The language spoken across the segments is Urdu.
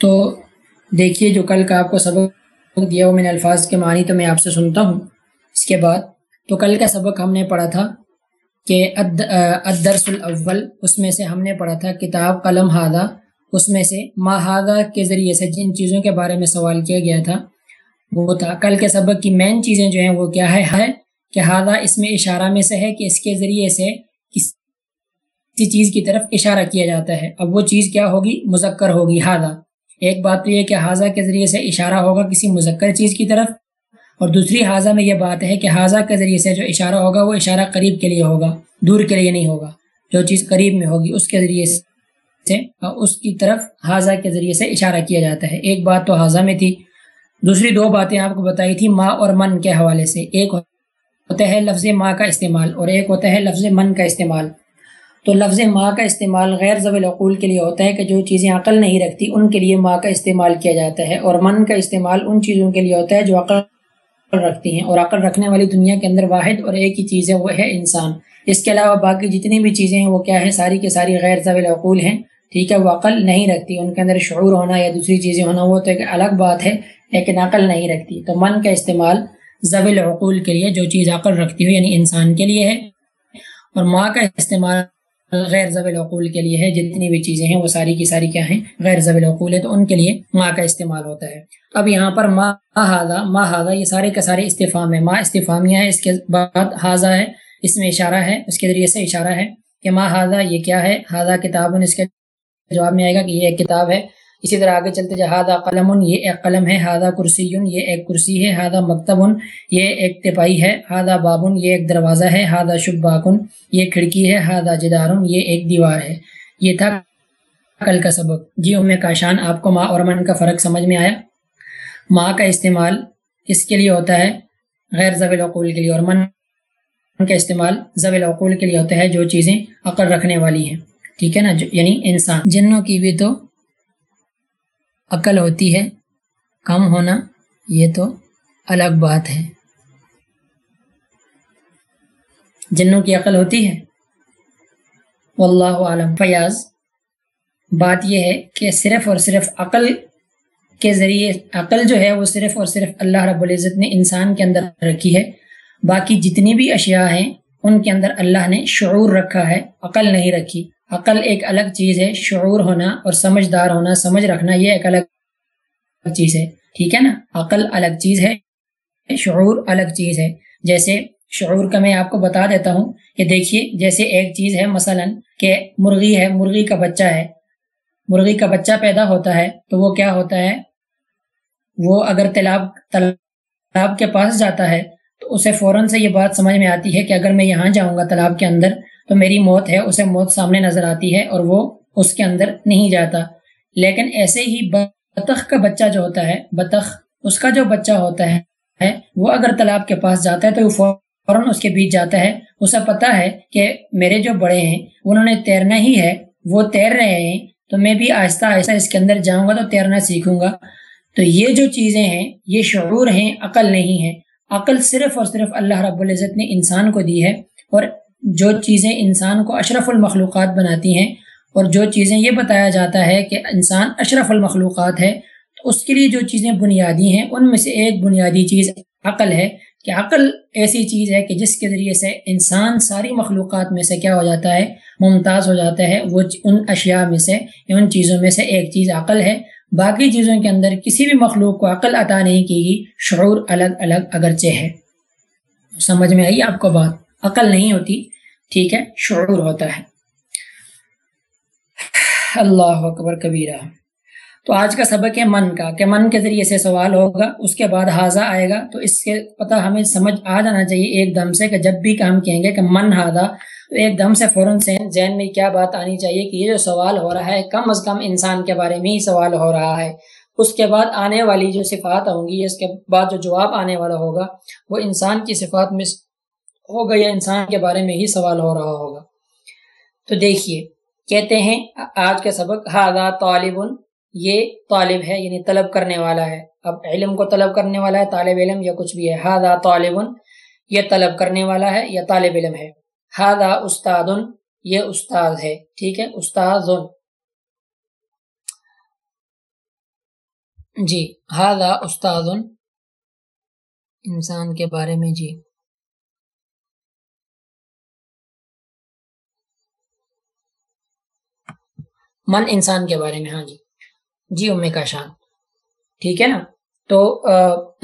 تو دیکھیے جو کل کا آپ کو سبق دیا وہ میں نے الفاظ کے معنی تو میں آپ سے سنتا ہوں اس کے بعد۔ تو کل کا سبق ہم نے پڑھا تھا کہ ادرس الاول، اس میں سے ہم نے پڑھا تھا کتاب قلم ہادہ اس میں سے ماہادہ کے ذریعے سے جن چیزوں کے بارے میں سوال کیا گیا تھا، وہ تھا۔ کل کے سبق کی مین چیزیں جو ہیں وہ کیا ہے؟ ہے کہ ہادہ اس میں اشارہ میں سے ہے کہ اس کے ذریعے سے کسی چیز کی طرف اشارہ کیا جاتا ہے۔ اب وہ چیز کیا ہوگی؟ مذکر ہوگی۔ ہادہ ایک بات تو یہ کہ حاضہ کے ذریعے سے اشارہ ہوگا کسی مذکر چیز کی طرف، اور دوسری حاضہ میں یہ بات ہے کہ حاضہ کے ذریعے سے جو اشارہ ہوگا وہ اشارہ قریب کے لیے ہوگا، دور کے لیے نہیں ہوگا، جو چیز قریب میں ہوگی اس کے ذریعے سے اس کی طرف حاضہ کے ذریعے سے اشارہ کیا جاتا ہے۔ ایک بات تو حاضہ میں تھی، دوسری دو باتیں آپ کو بتائی تھی ماں اور من کے حوالے سے۔ ایک ہوتا ہے لفظ ماں کا استعمال اور ایک ہوتا ہے لفظ من کا استعمال۔ تو لفظ ماں کا استعمال غیر ضب العقول کے لیے ہوتا ہے کہ جو چیزیں عقل نہیں رکھتی، ان کے لیے ماں کا استعمال کیا جاتا ہے اور من کا استعمال ان چیزوں کے لیے ہوتا ہے جو عقل رکھتی ہیں اور عقل رکھنے والی دنیا کے اندر واحد اور ایک ہی چیز ہے، وہ ہے انسان۔ اس کے علاوہ باقی جتنی بھی چیزیں ہیں، وہ کیا ہے ساری کی ساری غیر ضب العقول ہیں۔ ٹھیک ہے، وہ عقل نہیں رکھتی۔ ان کے اندر شعور ہونا یا دوسری چیزیں ہونا، وہ تو ایک الگ بات ہے، لیکن عقل نہیں رکھتی۔ تو من کا استعمال ضب العقول کے لیے، جو چیز عقل رکھتی ہو یعنی انسان کے لیے ہے۔ اور ماں کا استعمال غیر ضب العقول کے لیے ہے، جتنی بھی چیزیں ہیں، وہ ساری کی ساری کیا ہیں؟ غیر ضب العقول ہے، تو ان کے لیے ماں کا استعمال ہوتا ہے۔ اب یہاں پر ماں ہاضا ماں ہاضا یہ سارے کے سارے استفام ہے ماں استفامیہ ہے، اس کے بعد ہاضا ہے، اس میں اشارہ ہے، اس کے ذریعے سے اشارہ ہے کہ ماں ہاضا یہ کیا ہے؟ ہاضا کتاب، اس کے جواب میں آئے گا کہ یہ ایک کتاب ہے۔ اسی طرح آگے چلتے جا ہادہ قلم، یہ ایک قلم ہے ہادہ کرسی، یہ ایک کرسی ہے ہادہ مکتب، یہ ایک تپائی ہے ہادہ بابن یہ ایک دروازہ ہے ہادہ شب باکن یہ کھڑکی ہے ہادہ جدار، یہ ایک دیوار ہے۔ یہ تھا کل کا سبق۔ جی ام کاشان، آپ کو ماں اور من کا فرق سمجھ میں آیا؟ ماں کا استعمال کس کے لیے ہوتا ہے؟ غیر ضب العقول کے لیے، اور من کا استعمال ضب العقول کے لیے ہوتا ہے جو چیزیں عقل رکھنے والی ہیں۔ ٹھیک ہے نا؟ یعنی انسان۔ جنوں کی بھی تو عقل ہوتی ہے، کم ہونا یہ تو الگ بات ہے۔ جنوں کی عقل ہوتی ہے، واللہ عالم فیاض، بات یہ ہے کہ صرف اور صرف عقل کے ذریعے، عقل جو ہے وہ صرف اور صرف اللہ رب العزت نے انسان کے اندر رکھی ہے۔ باقی جتنی بھی اشیاء ہیں ان کے اندر اللہ نے شعور رکھا ہے، عقل نہیں رکھی۔ عقل ایک الگ چیز ہے، شعور ہونا اور سمجھدار ہونا، سمجھ رکھنا یہ ایک الگ چیز ہے۔ ٹھیک ہے نا؟ عقل الگ چیز ہے، شعور الگ چیز ہے۔ جیسے شعور کا میں آپ کو بتا دیتا ہوں کہ دیکھیے، جیسے ایک چیز ہے، مثلا کہ مرغی ہے، مرغی کا بچہ ہے۔ مرغی کا بچہ پیدا ہوتا ہے تو وہ کیا ہوتا ہے؟ وہ اگر تالاب تالاب کے پاس جاتا ہے تو اسے فوراً سے یہ بات سمجھ میں آتی ہے کہ اگر میں یہاں جاؤں گا تالاب کے اندر، تو میری موت ہے، اسے موت سامنے نظر آتی ہے اور وہ اس کے اندر نہیں جاتا۔ لیکن ایسے ہی بطخ کا بچہ جو ہوتا ہے، بطخ اس کا جو بچہ ہوتا ہے، وہ اگر تالاب کے پاس جاتا ہے تو وہ فوراً اس کے بیچ جاتا ہے۔ اسے پتا ہے کہ میرے جو بڑے ہیں، انہوں نے تیرنا ہی ہے، وہ تیر رہے ہیں۔ تو میں بھی آہستہ آہستہ اس کے اندر جاؤں گا تو تیرنا سیکھوں گا۔ تو یہ جو چیزیں ہیں، یہ شعور ہیں، عقل نہیں ہے۔ عقل صرف اور صرف اللہ رب العزت نے انسان کو دی ہے اور جو چیزیں انسان کو اشرف المخلوقات بناتی ہیں اور جو چیزیں یہ بتایا جاتا ہے کہ انسان اشرف المخلوقات ہے، تو اس کے لیے جو چیزیں بنیادی ہیں، ان میں سے ایک بنیادی چیز عقل ہے کہ عقل ایسی چیز ہے کہ جس کے ذریعے سے انسان ساری مخلوقات میں سے کیا ہو جاتا ہے، ممتاز ہو جاتا ہے، وہ ان اشیاء میں سے، ان چیزوں میں سے ایک چیز عقل ہے۔ باقی چیزوں کے اندر کسی بھی مخلوق کو عقل عطا نہیں کی گی، شعور الگ الگ اگرچہ ہے۔ سمجھ میں آئی آپ کو بات؟ عقل نہیں ہوتی، ٹھیک ہے، شعور ہوتا ہے۔ اللہ اکبر کبیرہ۔ تو آج کا سبق ہے من کا، کہ من کے ذریعے سے سوال ہوگا، اس کے بعد حاضہ آئے گا۔ تو اس کے پتہ ہمیں سمجھ آ جانا چاہیے ایک دم سے، کہ جب بھی ہم کہیں گے کہ من ہاضا تو ایک دم سے فوراً سے ذہن میں کیا بات آنی چاہیے کہ یہ جو سوال ہو رہا ہے، کم از کم انسان کے بارے میں ہی سوال ہو رہا ہے۔ اس کے بعد آنے والی جو صفات ہوں گی اس کے بعد جو جواب آنے والا ہوگا، وہ انسان کی صفات میں ہوگا یا انسان کے بارے میں ہی سوال ہو رہا ہوگا۔ تو دیکھیے، کہتے ہیں، آج کا سبق ہاضا طالب یہ طالب ہے یعنی طلب کرنے والا ہے۔ اب علم کو طلب کرنے والا ہے، طالب علم یا کچھ بھی ہے۔ ہاضا طالب، یہ طلب کرنے والا ہے یا طالب علم ہے۔ ہاضا استاد، یہ استاد ہے۔ ٹھیک ہے، استاد۔ جی ہاضا استاد۔ انسان کے بارے میں جی۔ من انسان کے بارے میں ہاں جی۔ جی ام کا شان۔ ٹھیک ہے نا؟ تو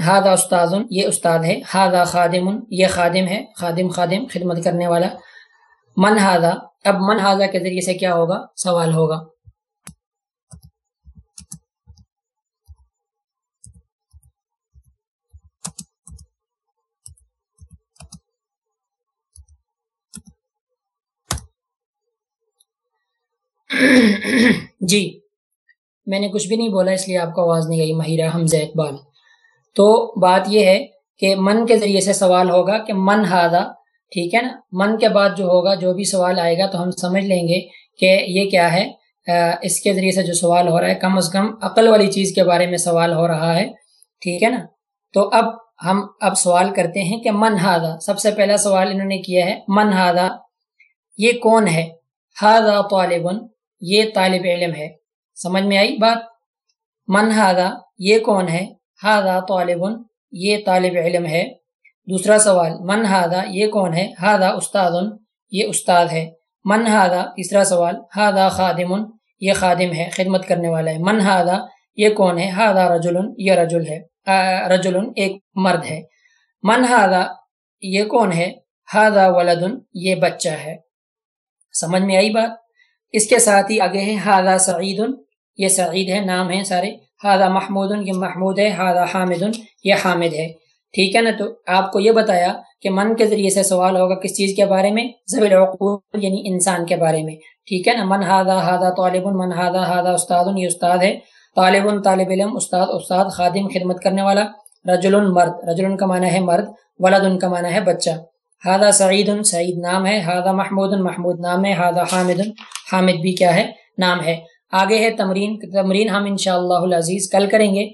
ہاضا استاد یہ استاد ہے۔ ہاضا خادم یہ خادم ہے۔ خادم خادم، خدمت کرنے والا۔ من ہاضا اب من ہاضا کے ذریعے سے کیا ہوگا؟ سوال ہوگا۔ جی۔ میں نے کچھ بھی نہیں بولا، اس لیے آپ کو آواز نہیں گئی مہیرہ حمزہ اقبال۔ تو بات یہ ہے کہ من کے ذریعے سے سوال ہوگا کہ من ہادا ٹھیک ہے نا؟ من کے بعد جو ہوگا، جو بھی سوال آئے گا تو ہم سمجھ لیں گے کہ یہ کیا ہے۔ اس کے ذریعے سے جو سوال ہو رہا ہے، کم از کم عقل والی چیز کے بارے میں سوال ہو رہا ہے، ٹھیک ہے نا؟ تو اب ہم اب سوال کرتے ہیں کہ من ہادا سب سے پہلا سوال انہوں نے کیا ہے، من ہادا یہ کون ہے؟ ہادا طالبن یہ طالب علم ہے۔ سمجھ میں آئی بات؟ من ہادا یہ کون ہے؟ ہادا طالب، یہ طالب علم ہے۔ دوسرا سوال، من ہادا یہ کون ہے؟ ہادا استاد، یہ استاد ہے۔ من ہادا تیسرا سوال ہادا خادم، یہ خادم ہے، خدمت کرنے والا ہے۔ من ہادا یہ کون ہے؟ ہادا رجل، یہ رجل ہے۔ رجل، ایک مرد ہے۔ من ہادا یہ کون ہے؟ ہادا ولد، یہ بچہ ہے۔ سمجھ میں آئی بات؟ اس کے ساتھ ہی آگے ہے ہادا سعید یہ سعید ہے، نام ہے سارے۔ ہادا محمود، یہ محمود ہے ہادا حامد، یہ حامد ہے۔ ٹھیک ہے نا؟ تو آپ کو یہ بتایا کہ من کے ذریعے سے سوال ہوگا کس چیز کے بارے میں؟ زبی العقول یعنی انسان کے بارے میں۔ ٹھیک ہے نا؟ من ہادا ہادا طالب، من ہادا ہادا استاد، یہ استاد ہے۔ طالب طالب علم، استاد استاد، خادم، خدمت کرنے والا۔ رجل، مرد۔ رجل کا معنی ہے مرد، ولد ان کا معنی ہے بچہ۔ ہادا سعید سعید نام ہے۔ ہادا محمود محمود نام ہے۔ ہادا حامد حامد بھی کیا ہے؟ نام ہے۔ آگے ہے تمرین تمرین ہم انشاءاللہ العزیز کل کریں گے۔